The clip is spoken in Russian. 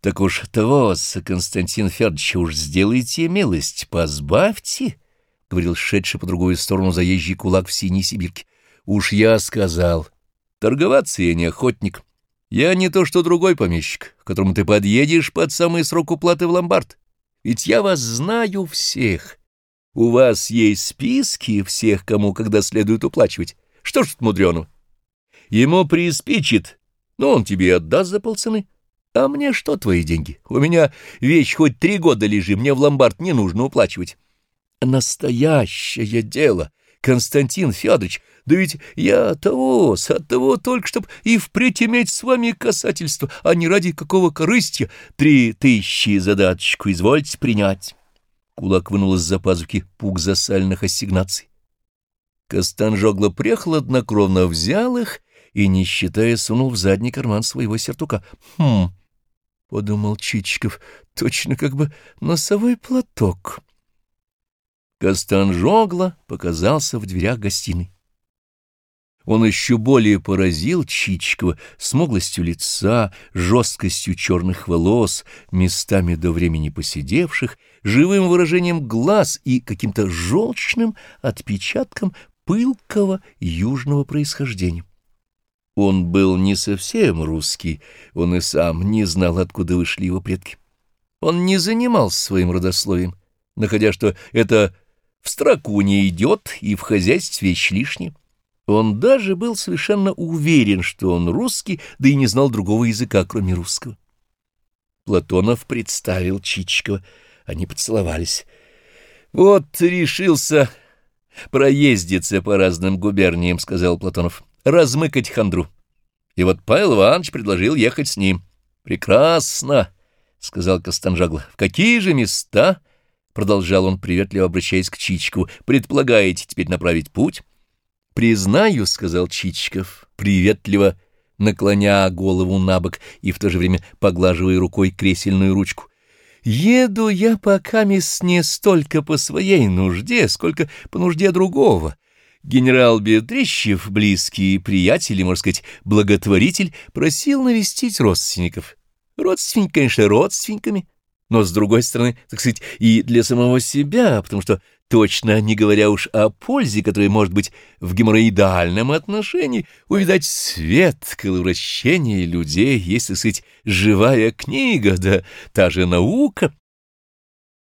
— Так уж того, Константин Федорович, уж сделайте милость, позбавьте, — говорил шедший по другую сторону заезжий кулак в синей сибирке. — Уж я сказал. Торговаться я не охотник. Я не то что другой помещик, к которому ты подъедешь под самый срок уплаты в ломбард. Ведь я вас знаю всех. У вас есть списки всех, кому когда следует уплачивать. Что ж тут мудреного? Ему приспичит, но он тебе отдаст за полцены. А мне что твои деньги? У меня вещь хоть три года лежи, мне в ломбард не нужно уплачивать. Настоящее дело, Константин Федорович, да ведь я того, от того только, чтоб и впредь иметь с вами касательство, а не ради какого корыстия. Три тысячи задаточку извольте принять. Кулак вынул из-за пазухи пук засальных ассигнаций. Костанжогло прехладнокровно взял их и, не считая, сунул в задний карман своего сертука. Хм... — подумал Чичиков, — точно как бы носовой платок. Костан Жогла показался в дверях гостиной. Он еще более поразил Чичикова смуглостью лица, жесткостью черных волос, местами до времени посидевших, живым выражением глаз и каким-то желчным отпечатком пылкого южного происхождения. Он был не совсем русский, он и сам не знал, откуда вышли его предки. Он не занимался своим родословием, находя, что это в строку не идет и в хозяйстве вещь лишняя. Он даже был совершенно уверен, что он русский, да и не знал другого языка, кроме русского. Платонов представил Чичикова, они поцеловались. «Вот решился проездиться по разным губерниям», — сказал Платонов размыкать хандру. И вот Павел Иванович предложил ехать с ним. «Прекрасно!» — сказал Костанжагла. «В какие же места?» — продолжал он, приветливо обращаясь к Чичикову. «Предполагаете теперь направить путь?» «Признаю», — сказал Чичиков, приветливо наклоня голову на бок и в то же время поглаживая рукой кресельную ручку. «Еду я пока не столько по своей нужде, сколько по нужде другого». Генерал Бедрищев, близкий приятель и, можно сказать, благотворитель, просил навестить родственников. Родственники, конечно, родственниками, но, с другой стороны, так сказать, и для самого себя, потому что, точно не говоря уж о пользе, которая может быть в геморроидальном отношении, увидать свет, коловращение людей, есть, так сказать, живая книга, да та же наука —